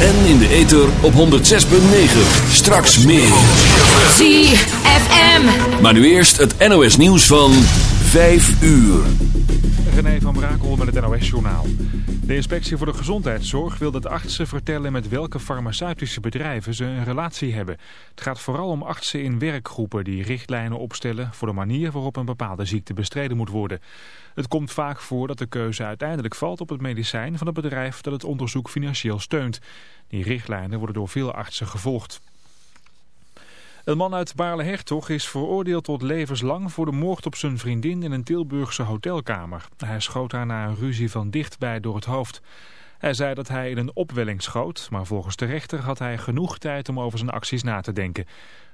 En in de ether op 106.9. Straks meer. ZFM. Maar nu eerst het NOS nieuws van 5 uur. René van Brakel met het NOS-journaal. De inspectie voor de gezondheidszorg wil dat artsen vertellen met welke farmaceutische bedrijven ze een relatie hebben. Het gaat vooral om artsen in werkgroepen die richtlijnen opstellen voor de manier waarop een bepaalde ziekte bestreden moet worden. Het komt vaak voor dat de keuze uiteindelijk valt op het medicijn van het bedrijf dat het onderzoek financieel steunt. Die richtlijnen worden door veel artsen gevolgd. Een man uit Baarle-Hertog is veroordeeld tot levenslang voor de moord op zijn vriendin in een Tilburgse hotelkamer. Hij schoot haar na een ruzie van dichtbij door het hoofd. Hij zei dat hij in een opwelling schoot, maar volgens de rechter had hij genoeg tijd om over zijn acties na te denken.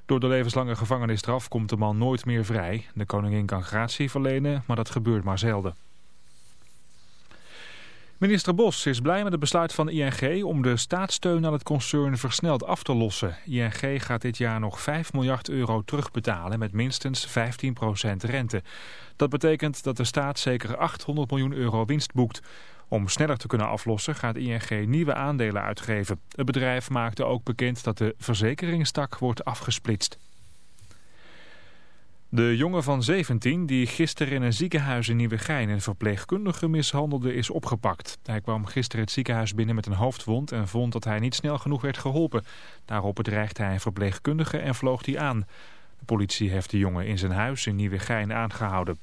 Door de levenslange gevangenisstraf komt de man nooit meer vrij. De koningin kan gratie verlenen, maar dat gebeurt maar zelden. Minister Bos is blij met het besluit van ING om de staatssteun aan het concern versneld af te lossen. ING gaat dit jaar nog 5 miljard euro terugbetalen met minstens 15% rente. Dat betekent dat de staat zeker 800 miljoen euro winst boekt. Om sneller te kunnen aflossen gaat ING nieuwe aandelen uitgeven. Het bedrijf maakte ook bekend dat de verzekeringstak wordt afgesplitst. De jongen van 17 die gisteren in een ziekenhuis in Nieuwegein een verpleegkundige mishandelde is opgepakt. Hij kwam gisteren het ziekenhuis binnen met een hoofdwond en vond dat hij niet snel genoeg werd geholpen. Daarop bedreigde hij een verpleegkundige en vloog die aan. De politie heeft de jongen in zijn huis in Nieuwegein aangehouden.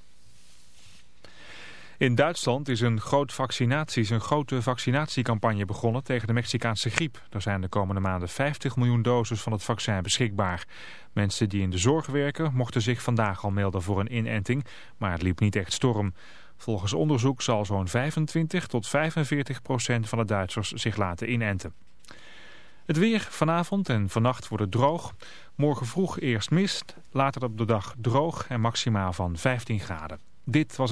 In Duitsland is een, groot een grote vaccinatiecampagne begonnen tegen de Mexicaanse griep. Er zijn de komende maanden 50 miljoen doses van het vaccin beschikbaar. Mensen die in de zorg werken mochten zich vandaag al melden voor een inenting, maar het liep niet echt storm. Volgens onderzoek zal zo'n 25 tot 45 procent van de Duitsers zich laten inenten. Het weer vanavond en vannacht wordt het droog. Morgen vroeg eerst mist, later op de dag droog en maximaal van 15 graden. Dit was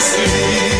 see.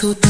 so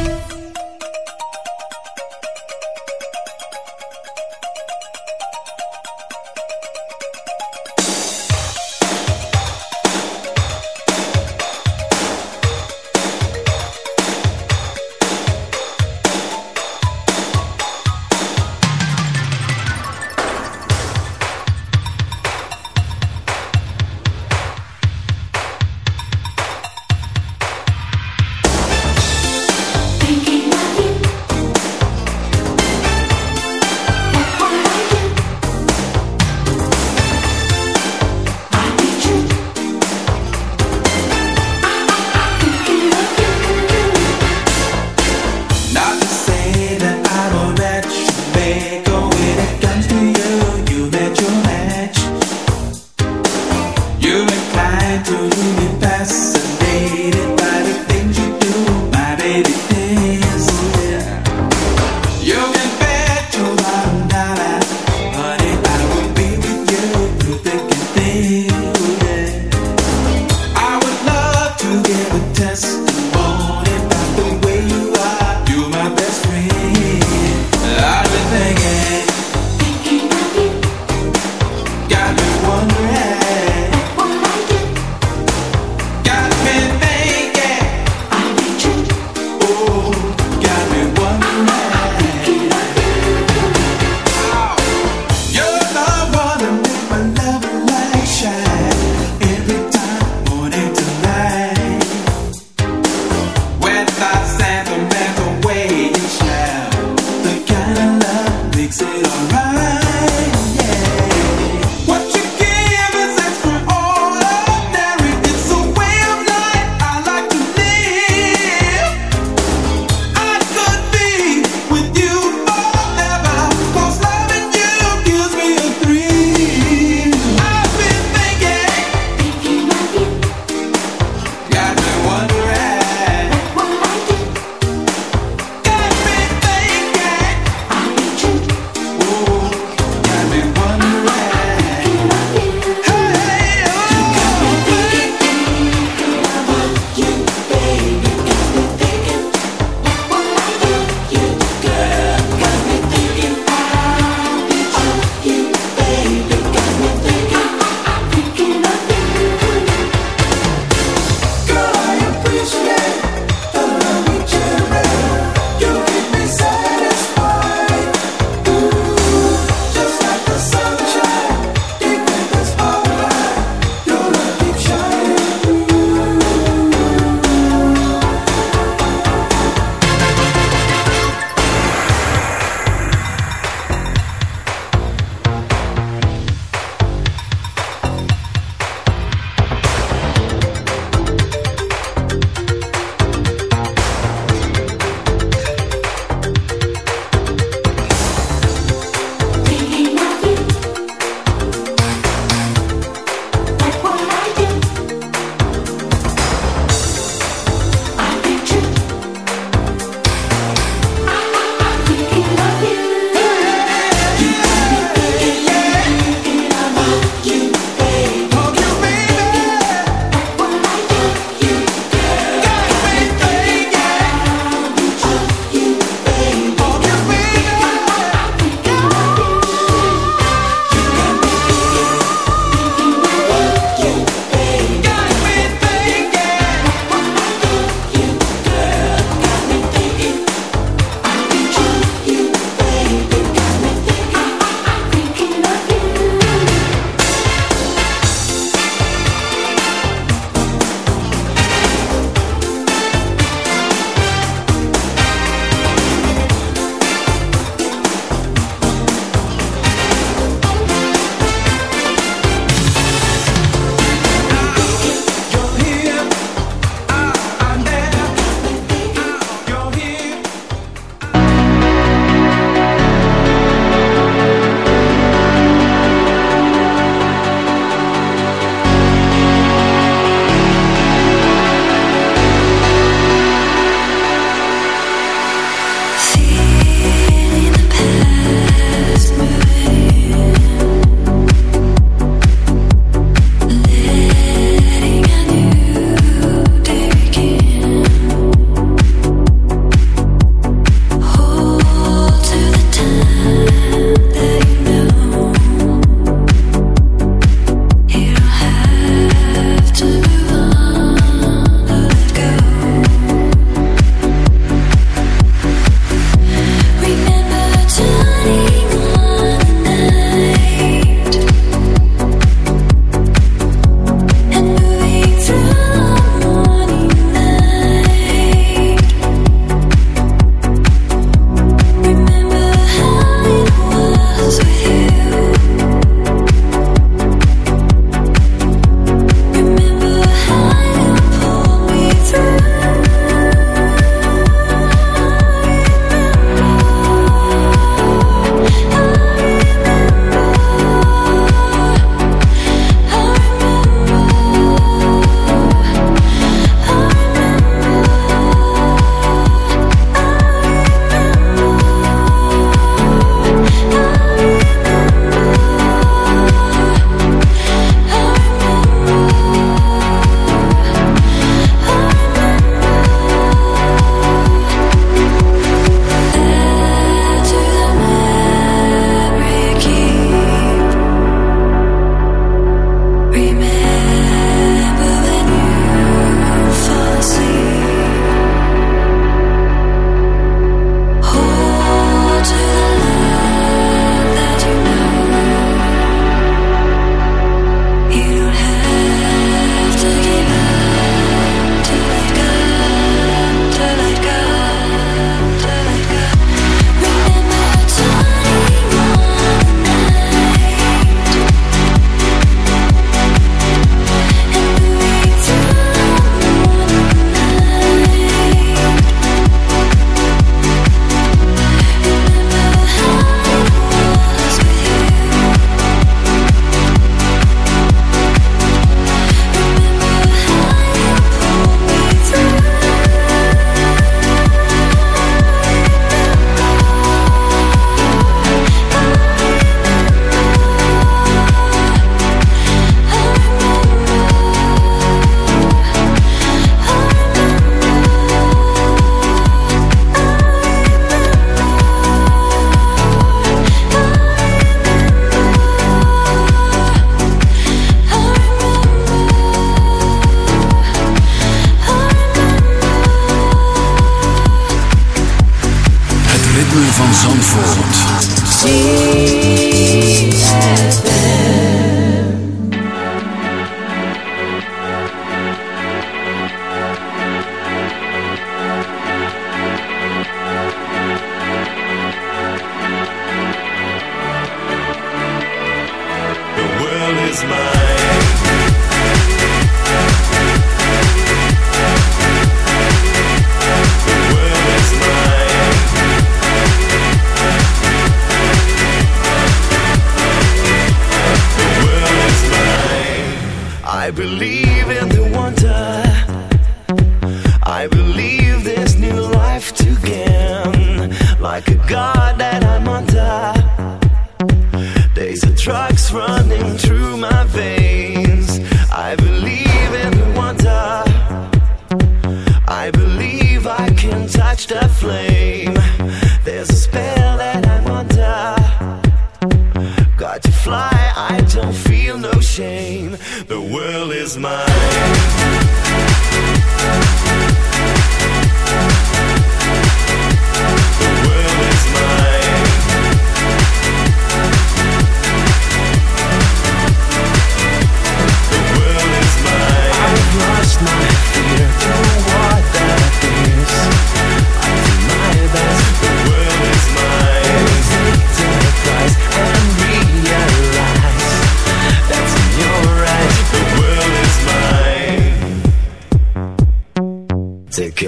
Look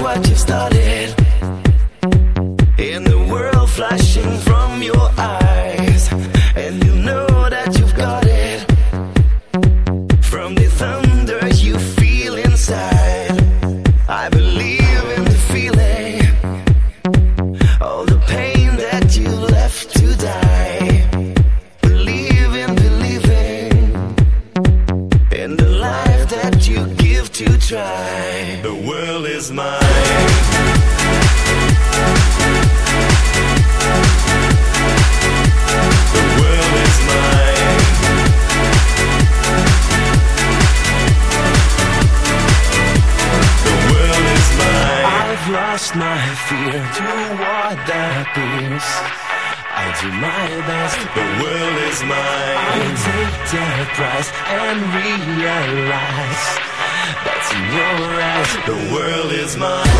what you've started in the world flashing from your eyes. The world is mine.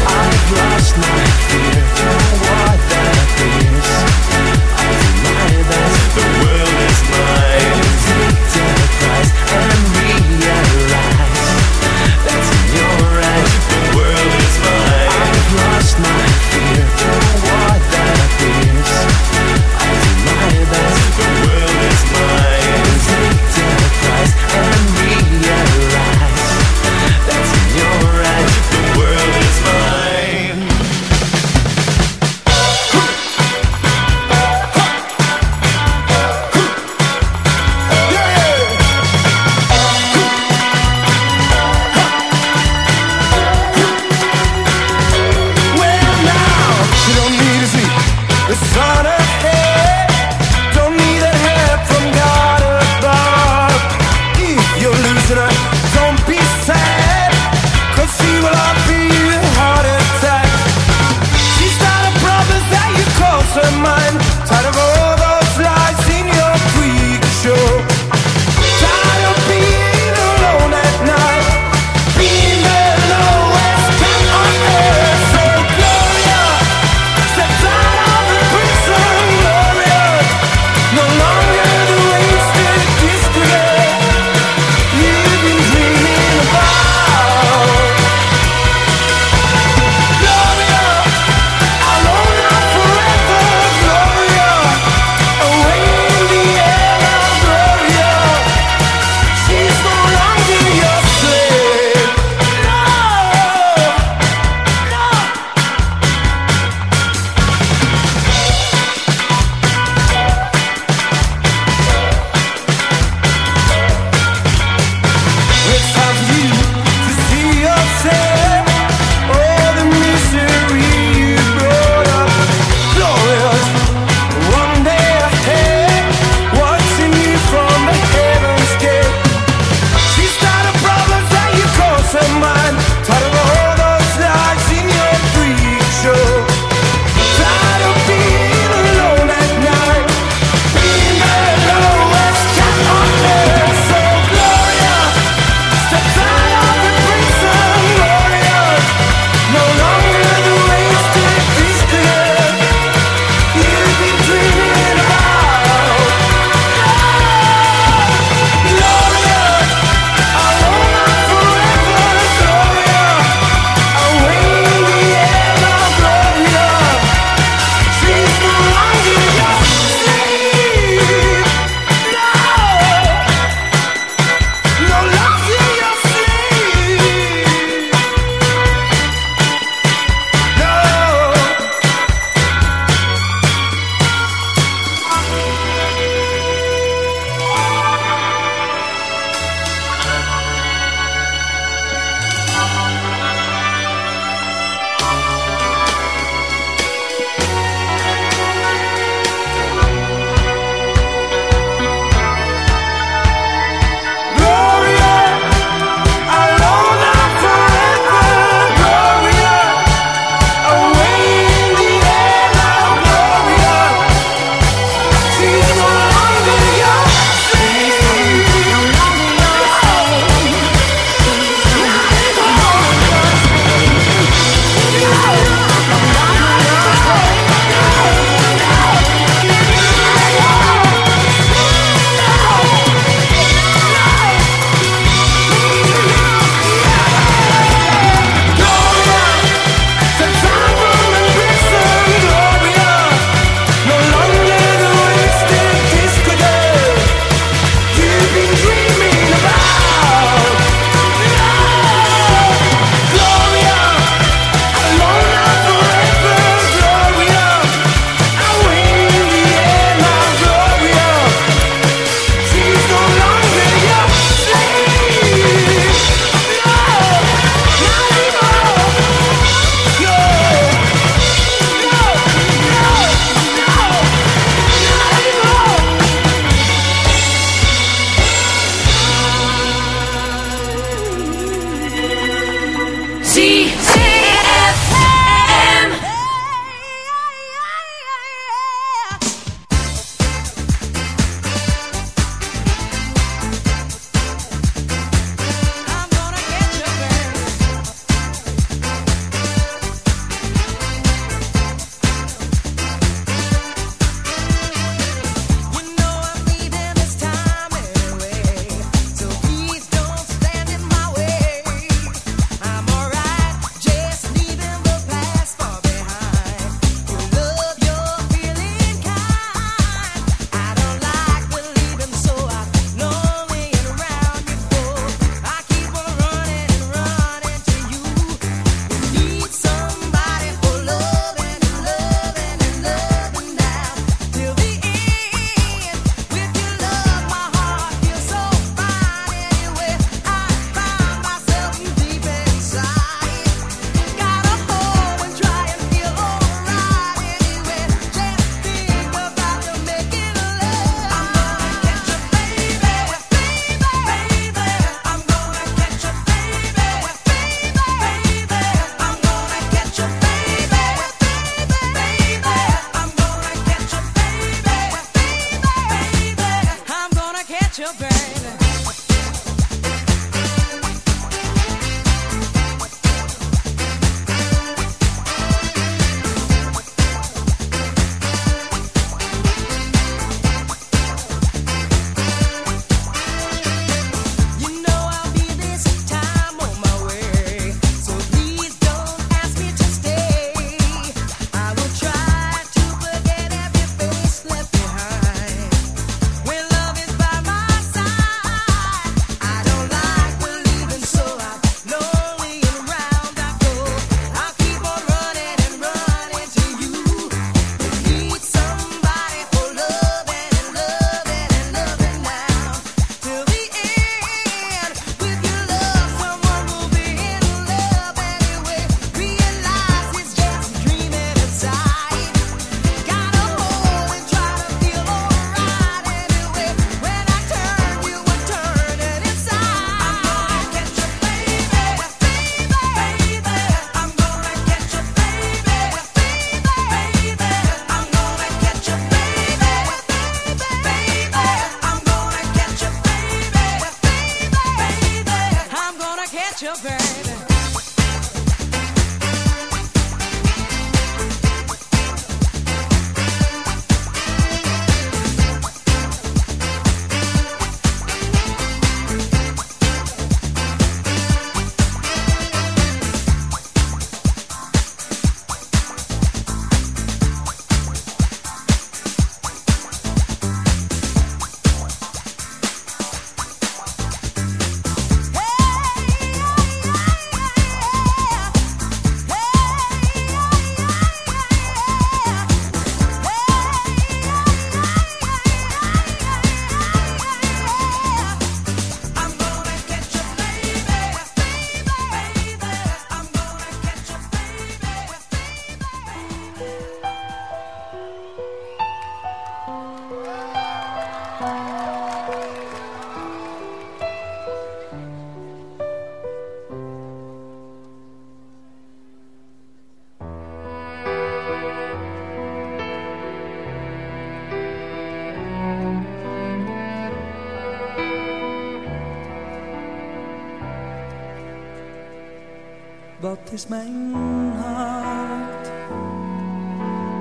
Wat is mijn hart?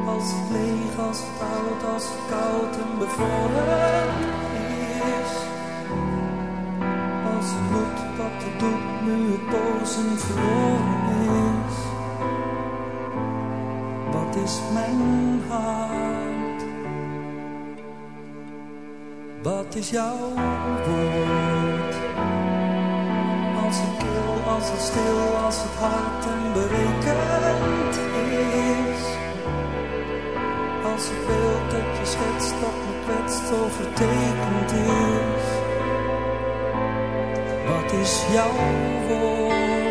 Als leeg, als het oud, als het koud en bevroren is. Als het moet wat het doet, nu het bozen verloren is. Wat is mijn hart? Wat is jouw woord? Als het kil, als het stil, als het hard en berekend is. Het beeld dat je schetst, dat me kwetst, overtekend is. Wat is jouw woord?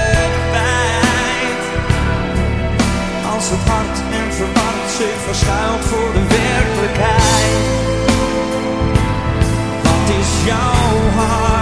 Als het en verward zich verschuilt voor de werkelijkheid. Wat is jouw hart?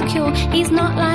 insecure. He's not like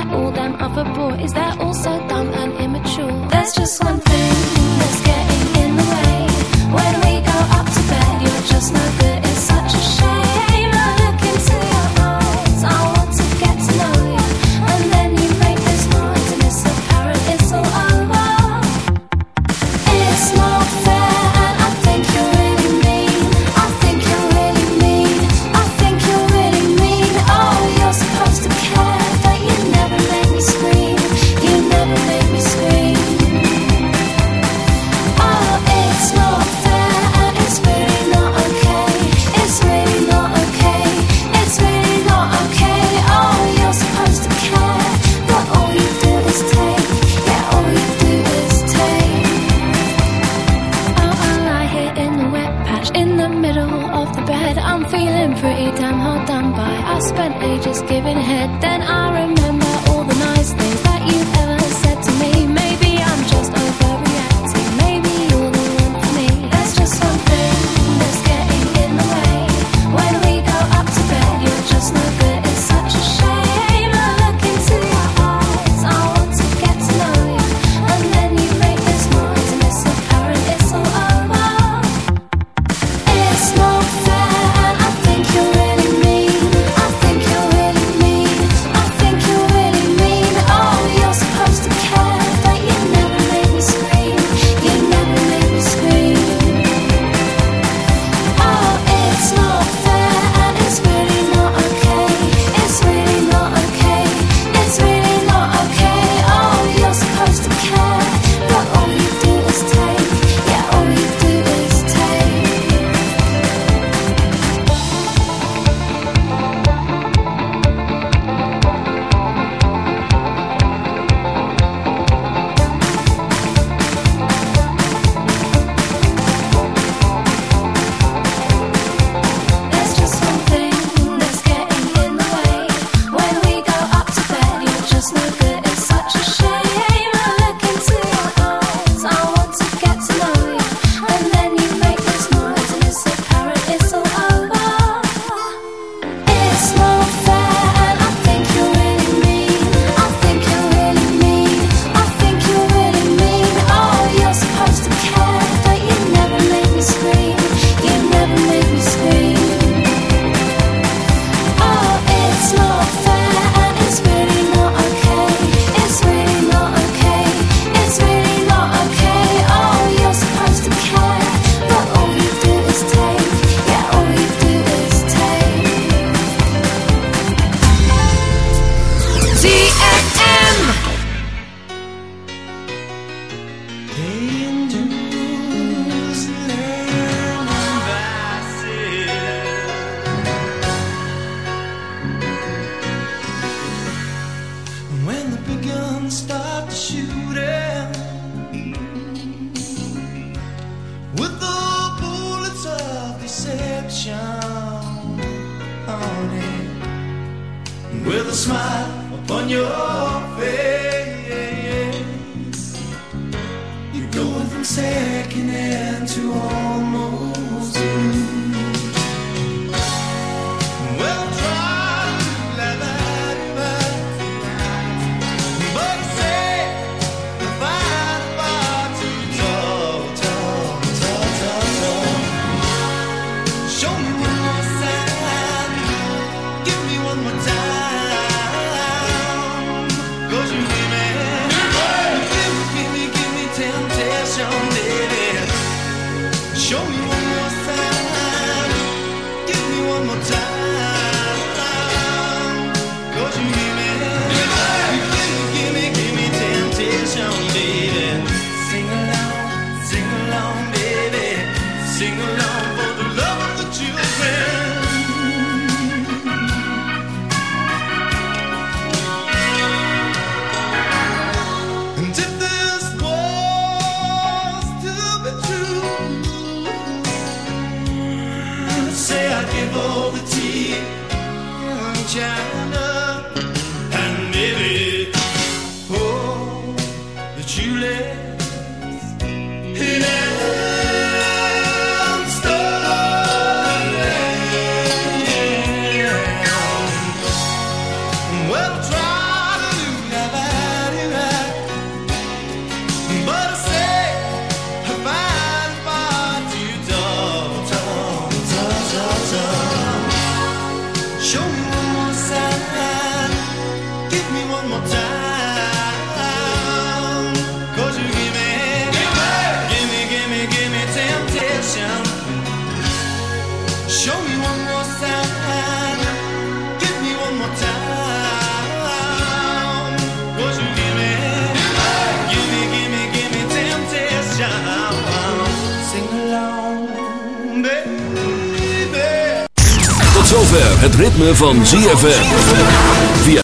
van ZFM.